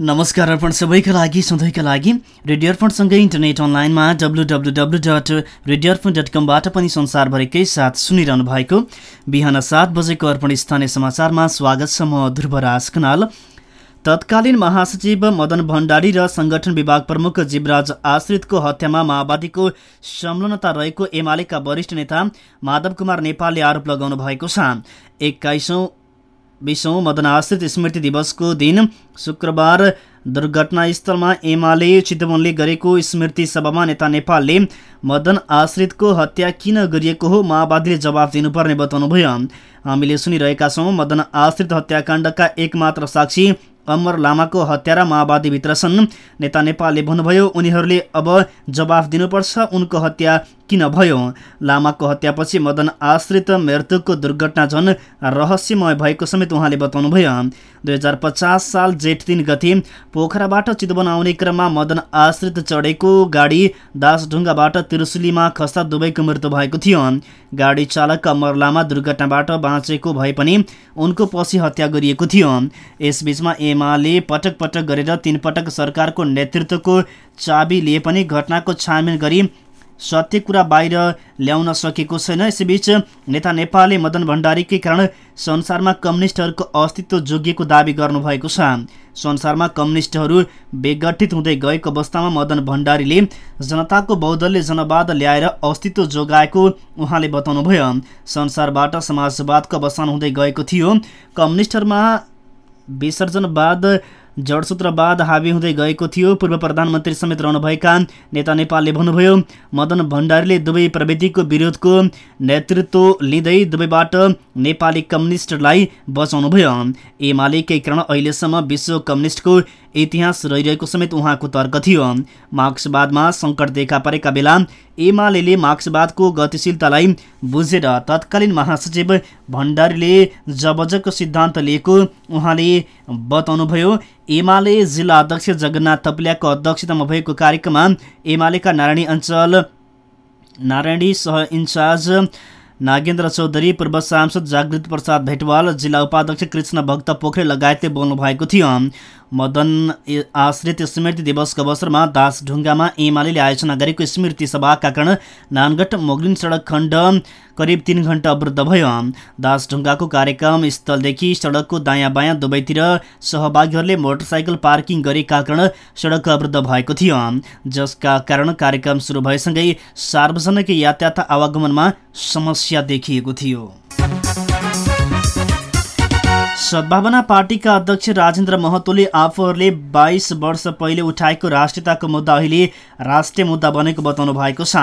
नमस्कार अर्पण सबैका लागि सधैँका लागि। रेडियो अर्पणसँगै इन्टरनेट अनलाइनमा W W W dot radio Arpan dot कमबाट पनि संसारभरिकै साथ सुनिरहनु भएको बिहान सात बजेको अर्पण स्थानीय समाचारमा स्वागत छ म ध्रुवराज खनाल तत्कालीन महासचिव मदन भण्डारी र संगठन विभाग प्रमुख जीवराज आश्रितको हत्यामा माओवादीको संलग्नता रहेको एमालेका वरिष्ठ नेता माधव कुमार नेपालले आरोप लगाउनु भएको छ। एक्काइसौँ बिसौँ मदन आश्रित स्मृति दिवसको दिन शुक्रबार दुर्घटनास्थलमा एमाले चितवनले गरेको स्मृति सभामा नेता नेपालले मदन आश्रितको हत्या किन गरिएको हो माओवादीले जवाफ दिनुपर्ने बताउनुभयो हामीले सुनिरहेका छौँ मदन आश्रित हत्याकाण्डका एकमात्र साक्षी अमर लामाको हत्यारा माओवादीभित्र छन्। नेता नेपालले भन्नुभयो उनीहरूले अब जवाफ दिनुपर्छ उनको हत्या किन भयो? लामाको हत्यापछि मदन आश्रित मृत्युको दुर्घटना झन् रहस्यमय भएको समेत उहाँले बताउनुभयो दुई हजार पचास साल जेठ तिन गति पोखराबाट चितवन आउने क्रममा मदन आश्रित चढेको गाडी दासढुङ्गाबाट त्रिशुलीमा खस्दा दुवैको मृत्यु भएको थियो। गाडी चालक अमर लामा दुर्घटनाबाट बाँचेको भए पनि उनको पछि हत्या गरिएको थियो। यसबीचमा एमाले पटक पटक गरेर तीन पटक सरकारको नेतृत्वको चाबी लिए पनि घटनाको छानबिन गरी सत्य कुरा बाहिर ल्याउन सकेको छैन। यसैबीच नेता नेपालले मदन भण्डारीकै कारण संसारमा कम्युनिस्टहरूको अस्तित्व जोगिएको दावी गर्नुभएको छ। संसारमा कम्युनिस्टहरू बेगठित हुँदै गएको अवस्थामा मदन भण्डारीले जनताको बहुदलले जनवाद ल्याएर अस्तित्व जोगाएको उहाँले बताउनुभयो। संसारबाट समाजवादको अवसान हुँदै गएको थियो। कम्युनिस्टहरूमा विसर्जनवाद जडसूत्रवाद हावी हुँदै गएको थियो। पूर्व प्रधानमन्त्री समेत रहनुभएका नेता नेपालले भन्नुभयो मदन भण्डारीले दुवै प्रविधिको विरोधको नेतृत्व लिँदै दुवैबाट नेपाली कम्युनिस्टलाई बचाउनुभयो। एमालेकै कारण अहिलेसम्म विश्व कम्युनिस्टको इतिहास रहिरहेको समेत उहाँको तर्क थियो। मार्क्सवादमा सङ्कट देखा परेका बेला एमाले मार्क्सवादको गतिशीलतालाई बुझेर तत्कालीन महासचिव भण्डारीले जबजको सिद्धान्त लिएको उहाँले बताउनुभयो एमाले जिल्ला अध्यक्ष जगन्नाथ थप्लियाको अध्यक्षतामा भएको कार्यक्रममा एमालेका नारायणी अञ्चल नारायणी सह इन्चार्ज नागेन्द्र चौधरी पूर्व सांसद जागृत प्रसाद भेटवाल जिल्ला उपाध्यक्ष कृष्ण भक्त पोखरे लगायतले बोल्नु भएको थियो। मदन आश्रित स्मृति दिवसको अवसरमा दासढुङ्गामा एमाले आयोजना गरेको स्मृति सभाका कारण नानगढ मोगलिन सडक खण्ड करिब तिन घन्टा अवरुद्ध भयो। दासढुङ्गाको कार्यक्रम स्थलदेखि सडकको दायाँ बायाँ दुवैतिर सहभागीहरूले मोटरसाइकल पार्किङ गरेका कारण सडक अवरुद्ध भएको थियो। जसका कारण कार्यक्रम सुरु भएसँगै सार्वजनिक यातायात आवागमनमा समस्या देखिएको थियो। सद्भावना पार्टीका अध्यक्ष राजेन्द्र महतोले आफूहरूले बाइस वर्ष पहिले उठाएको राष्ट्रियताको मुद्दा अहिले राष्ट्रिय मुद्दा बनेको बताउनु भएको छ।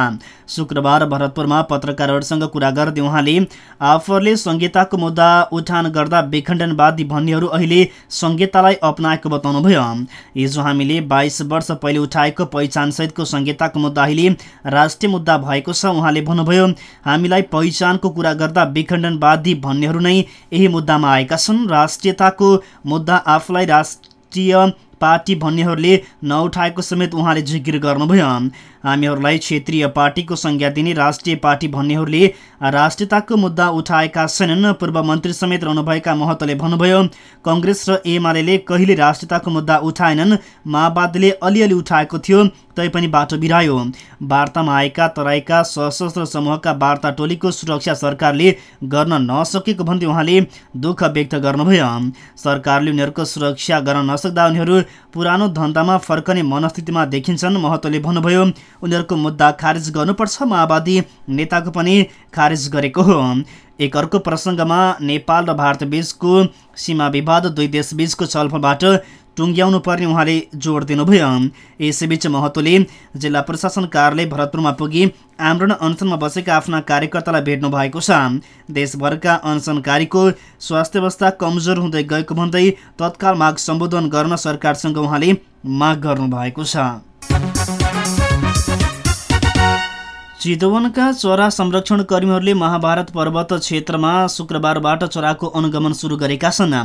शुक्रबार भरतपुरमा पत्रकारहरूसँग कुरा गर्दै उहाँले आफूहरूले संहिताको मुद्दा उठान गर्दा विखण्डनवादी भन्नेहरू अहिले संहितालाई अप्नाएको बताउनुभयो। हिजो हामीले बाइस वर्ष पहिले उठाएको पहिचानसहितको संहिताको मुद्दा अहिले राष्ट्रिय मुद्दा भएको छ उहाँले भन्नुभयो हामीलाई पहिचानको कुरा गर्दा विखण्डनवादी भन्नेहरू नै यही मुद्दामा आएका छन्। राष्ट्रियताको मुद्दा आफूलाई राष्ट्रिय पार्टी भन्नेहरूले नउठाएको समेत उहाँले जिकिर गर्नुभयो। हामीहरूलाई क्षेत्रीय पार्टीको संज्ञा दिने राष्ट्रिय पार्टी भन्नेहरूले राष्ट्रियताको मुद्दा उठाएका छैनन्। पूर्व मन्त्री समेत रहनुभएका महतोले भन्नुभयो कङ्ग्रेस र एमाले कहिले राष्ट्रियताको मुद्दा उठाएनन् माओवादीले अलिअलि उठाएको थियो तैपनि बाटो बिरायो। वार्तामा आएका तराईका सशस्त्र समूहका वार्ता टोलीको सुरक्षा सरकारले गर्न नसकेको भन्दै उहाँले दुःख व्यक्त गर्नुभयो। सरकारले उनीहरूको सुरक्षा गर्न नसक्दा उनीहरू पुरानो धन्दामा फर्कने मनस्थितिमा देखिन्छन् महतोले भन्नुभयो उनीहरूको मुद्दा खारेज गर्नुपर्छ माओवादी नेताको पनि खारेज गरेको हो। एक अर्को प्रसङ्गमा नेपाल र भारत बीचको सीमा विवाद दुई देश बीचको छलफलबाट टुङ्ग्याउनु पर्ने उहाँले जोड दिनुभयो। यसैबीच महतोले जिल्ला प्रशासन कार्यालय भरतपुरमा पुगी आमरण अनसनमा बसेका आफ्ना कार्यकर्तालाई भेट्नु भएको छ। देशभरका अनसनकारीको स्वास्थ्य अवस्था कमजोर हुँदै गएको भन्दै तत्काल माग सम्बोधन गर्न सरकारसँग उहाँले माग गर्नु भएको छ। चितवनका चरा संरक्षण कर्मीहरूले महाभारत पर्वत क्षेत्रमा शुक्रबारबाट चराको अनुगमन सुरु गरेका छन्।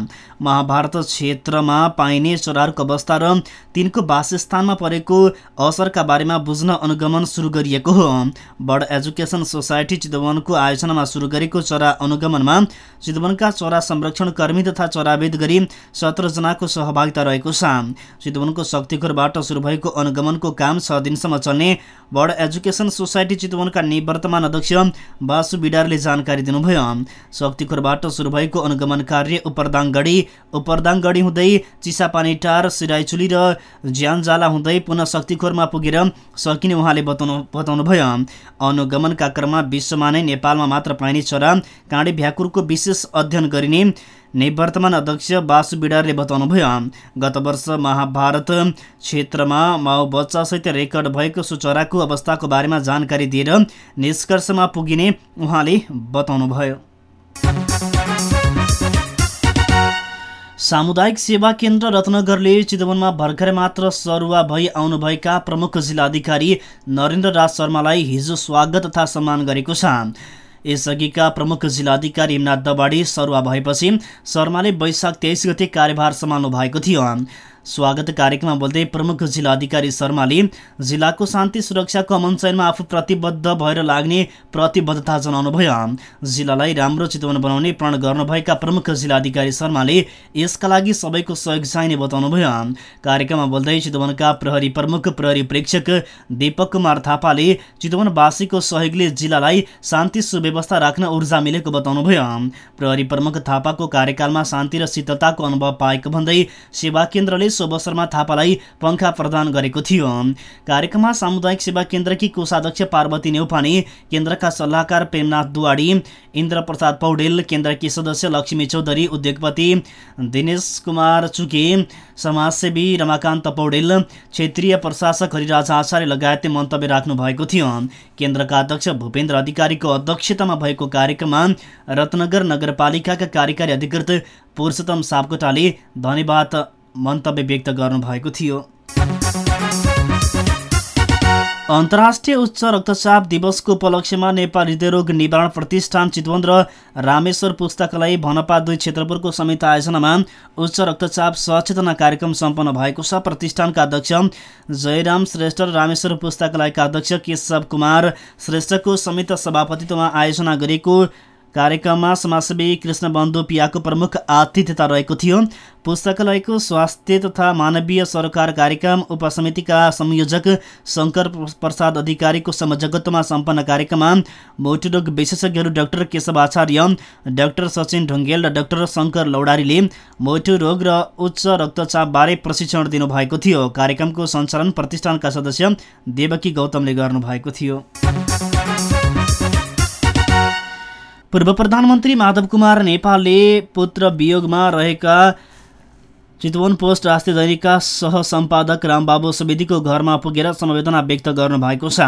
महाभारत क्षेत्रमा पाइने चराहरूको अवस्था र तिनको वासस्थानमा परेको असरका बारेमा बुझ्न अनुगमन सुरु गरिएको हो। बर्ड एजुकेसन सोसाइटी चितवनको आयोजनामा सुरु गरेको चरा अनुगमनमा चितवनका चरा संरक्षण कर्मी तथा चराविद गरी सत्रजनाको सहभागिता रहेको छ। चितवनको शक्तिखोरबाट सुरु भएको अनुगमनको काम छ दिनसम्म चल्ने बर्ड एजुकेसन सोसाइटी चितवनका निवर्तमान अध्यक्ष बासु बिडारले जानकारी दिनुभयो। शक्तिखोरबाट सुरु भएको अनुगमन कार्य उपरदाङगढी उपरदाङगढी हुँदै चिसापानी टार सिराइचुली र ज्यानजाला हुँदै पुनः शक्तिखोरमा पुगेर सकिने उहाँले बताउनु बताउनुभयो। अनुगमनका क्रममा विश्वमा नै नेपालमा मात्र पाइने चरा काँडे भ्याकुरको विशेष अध्ययन गरिने निवर्तमान अध्यक्ष बासु बिडारले बताउनुभयो गत वर्ष महाभारत क्षेत्रमा माओ बच्चासहित रेकर्ड भएको सुचराको अवस्थाको बारेमा जानकारी दिएर निष्कर्षमा पुगिने उहाँले बताउनुभयो। सामुदायिक सेवा केन्द्र रत्नगरले चितवनमा भर्खरै मात्र सरुवा भई आउनुभएका प्रमुख जिल्लाधिकारी नरेन्द्र राज शर्मालाई हिजो स्वागत तथा सम्मान गरेको छ। यसअघिका प्रमुख जिल्लाधिकारी हिमनाथ दबाडी सरुवा भएपछि शर्माले वैशाख तेइस गते कार्यभार सम्हाल्नु भएको थियो। स्वागत कार्यक्रममा बोल्दै प्रमुख जिल्लाधिकारी शर्माले जिल्लाको शान्ति सुरक्षाको अमन चयनमा आफू प्रतिबद्ध भएर लाग्ने प्रतिबद्धता जनाउनुभयो। जिल्लालाई राम्रो चितवन बनाउने प्रण गर्नुभएका प्रमुख जिल्लाधिकारी शर्माले यसका लागि सबैको सहयोग चाहिने बताउनुभयो। कार्यक्रममा बोल्दै चितवनका प्रहरी प्रमुख प्रहरी प्रेक्षक दीपक कुमार थापाले चितवनवासीको सहयोगले जिल्लालाई शान्ति सुव्यवस्था राख्न ऊर्जा मिलेको बताउनुभयो। प्रहरी प्रमुख थापाको कार्यकालमा शान्ति र शीतलताको अनुभव पाएको भन्दै सेवा केन्द्रले सो अवसरमा थापालाई पङ्खा प्रदान गरेको थियो। कार्यक्रममा सामुदायिक सेवा केन्द्रकी कोषाध्यक्ष पार्वती नेउपाने केन्द्रका सल्लाहकार प्रेमनाथ दुवाडी इन्द्र प्रसाद पौडेल केन्द्रकी सदस्य लक्ष्मी चौधरी उद्योगपति दिनेश कुमार चुके समाजसेवी रमाकान्त पौडेल क्षेत्रीय प्रशासक हरिराज आचार्य लगायतले मन्तव्य राख्नु भएको थियो। केन्द्रका अध्यक्ष भूपेन्द्र अधिकारीको अध्यक्षतामा भएको कार्यक्रममा रत्नगर नगरपालिकाका कार्यकारी अधिकृत पुरुषोत्तम सापकोटाले धन्यवाद मन्तव्य व्यक्त गर्नुभएको थियो। अन्तर्राष्ट्रिय उच्च रक्तचाप दिवसको उपलक्ष्यमा नेपाल हृदयरोग निवारण प्रतिष्ठान चितवन र रामेश्वर पुस्तकालय भनपा दुई क्षेत्रपुरको संयुक्त आयोजनामा उच्च रक्तचाप सचेतना कार्यक्रम सम्पन्न भएको छ। प्रतिष्ठानका अध्यक्ष जयराम श्रेष्ठ र रामेश्वर पुस्तकालयका अध्यक्ष केशव कुमार श्रेष्ठको संयुक्त सभापतित्वमा आयोजना गरिएको कार्यक्रममा समाजसेवी कृष्णबन्धु पियाको प्रमुख आतिथ्यता रहेको थियो। पुस्तकालयको स्वास्थ्य तथा मानवीय सरकार कार्यक्रम उपसमितिका संयोजक शङ्कर प्रसाद अधिकारीको संयोजकत्वमा सम्पन्न कार्यक्रममा मोटुरोग विशेषज्ञहरू डाक्टर केशव आचार्य डाक्टर सचिन ढुङ्गेल र डाक्टर शङ्कर लौडारीले रोग र उच्च रक्तचापबारे प्रशिक्षण दिनुभएको थियो। कार्यक्रमको सञ्चालन प्रतिष्ठानका सदस्य देवकी गौतमले गर्नुभएको थियो। पूर्व प्रधानमन्त्री माधव कुमार नेपालले पुत्र वियोगमा रहेका चितवन पोस्ट राष्ट्रिय दैनिकका सहसम्पादक रामबाबु सुवेदीको घरमा पुगेर समवेदना व्यक्त गर्नुभएको छ।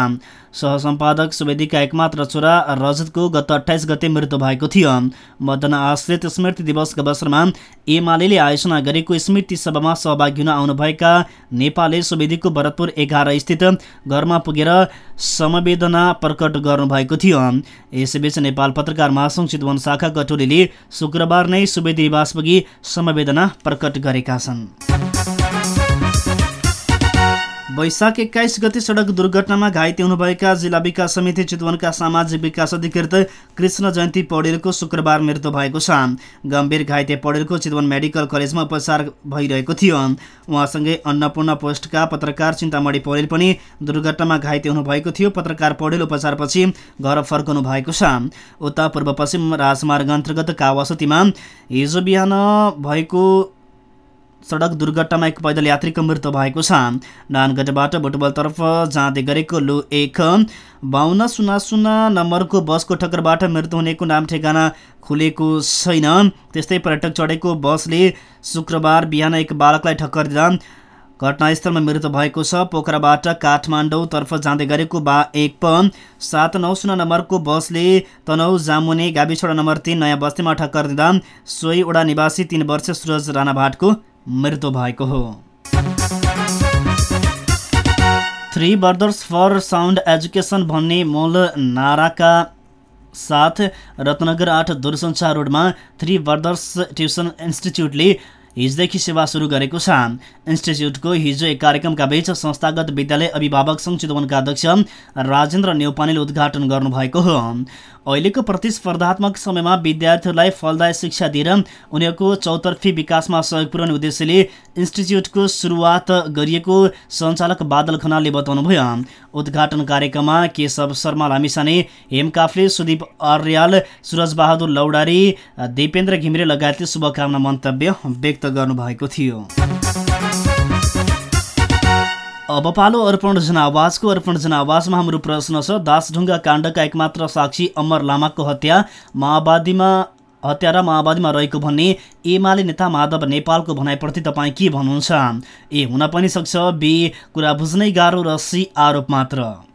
सहसम्पादक सुवेदीका एकमात्र छोरा रजतको गत अठाइस गते मृत्यु भएको थियो। मदन आश्रित स्मृति दिवसको अवसरमा एमाले आयोजना गरेको स्मृति सभामा सहभागी हुन आउनुभएका नेपालले सुवेदीको भरतपुर एघार स्थित घरमा पुगेर समवेदना प्रकट गर्नुभएको थियो। यसैबीच नेपाल पत्रकार महासङ्घ चितवन शाखाका टोलीले शुक्रबार नै सुवेदी निवास पुगी समवेदना प्रकट गरे गरेका छन्। वैशाख एक्काइस गते सडक दुर्घटनामा घाइते हुनुभएका जिल्ला विकास समिति चितवनका सामाजिक विकास अधिकृत कृष्ण जयन्ती पौडेलको शुक्रबार मृत्यु भएको छ। गम्भीर घाइते पौडेलको चितवन मेडिकल कलेजमा उपचार भइरहेको थियो। उहाँसँगै अन्नपूर्ण पोस्टका पत्रकार चिन्तामणी पौडेल पनि दुर्घटनामा घाइते हुनुभएको थियो। पत्रकार पौडेल उपचारपछि घर फर्कनु भएको छ। उता पूर्व पश्चिम राजमार्ग अन्तर्गत कावासतीमा हिजो बिहान भएको सडक दुर्घटनामा एक पैदल यात्रीको मृत्यु भएको छ। नानगढबाट बुटबलतर्फ जाँदै गरेको लु एक बाहन्न शून्य शून्य नम्बरको बसको ठक्करबाट मृत्यु हुनेको नाम ठेगाना खुलेको छैन। त्यस्तै पर्यटक चढेको बसले शुक्रबार बिहान एक बालकलाई ठक्कर दिँदा घटनास्थलमा मृत्यु भएको छ। पोखराबाट काठमाडौँतर्फ जाँदै गरेको बा एक प सात नौ शून्य नम्बरको बसले तनौ जामुने गाविसवडा नम्बर तिन नयाँ बस्तीमा ठक्कर दिँदा सोही निवासी तिन वर्ष सुरज राणा भाटको मृत्यु भएको हो। Three brothers for sound education भन्ने मूल नाराका साथ रत्नगर आठ दूरसञ्चार रोडमा थ्री ब्रदर्स ट्युसन इन्स्टिच्युटले हिजोदेखि सेवा सुरु गरेको छ इन्स्टिच्युटको हिजो एक कार्यक्रमका बीच संस्थागत विद्यालय अभिभावक सङ्घ चितवनका अध्यक्ष राजेन्द्र नेौपानेले उद्घाटन गर्नुभएको हो। अहिलेको प्रतिस्पर्धात्मक समयमा विद्यार्थीहरूलाई फलदायी शिक्षा दिएर उनीहरूको चौतर्फी विकासमा सहयोग पुर्याउने उद्देश्यले इन्स्टिच्युटको सुरुवात गरिएको सञ्चालक बादल खनालले बताउनुभयो। उद्घाटन कार्यक्रममा केशव शर्मा लामिसाने हेम काफ्ले सुदीप अर्याल सुरज बहादुर लौडारी दिपेन्द्र घिमिरे लगायतले शुभकामना मन्तव्य व्यक्त गर्नुभएको थियो। अब पालो अर्पण जनावाजको अर्पण जनावाजमा हाम्रो प्रश्न छ दासढुङ्गा काण्डका एकमात्र साक्षी अमर लामाको हत्या माओवादीमा हत्या र माओवादीमा रहेको भन्ने एमाले नेता माधव नेपालको भनाइप्रति तपाईँ के भन्नुहुन्छ? ए हुन पनि सक्छ। बी कुरा बुझ्नै गाह्रो र सी आरोप मात्र।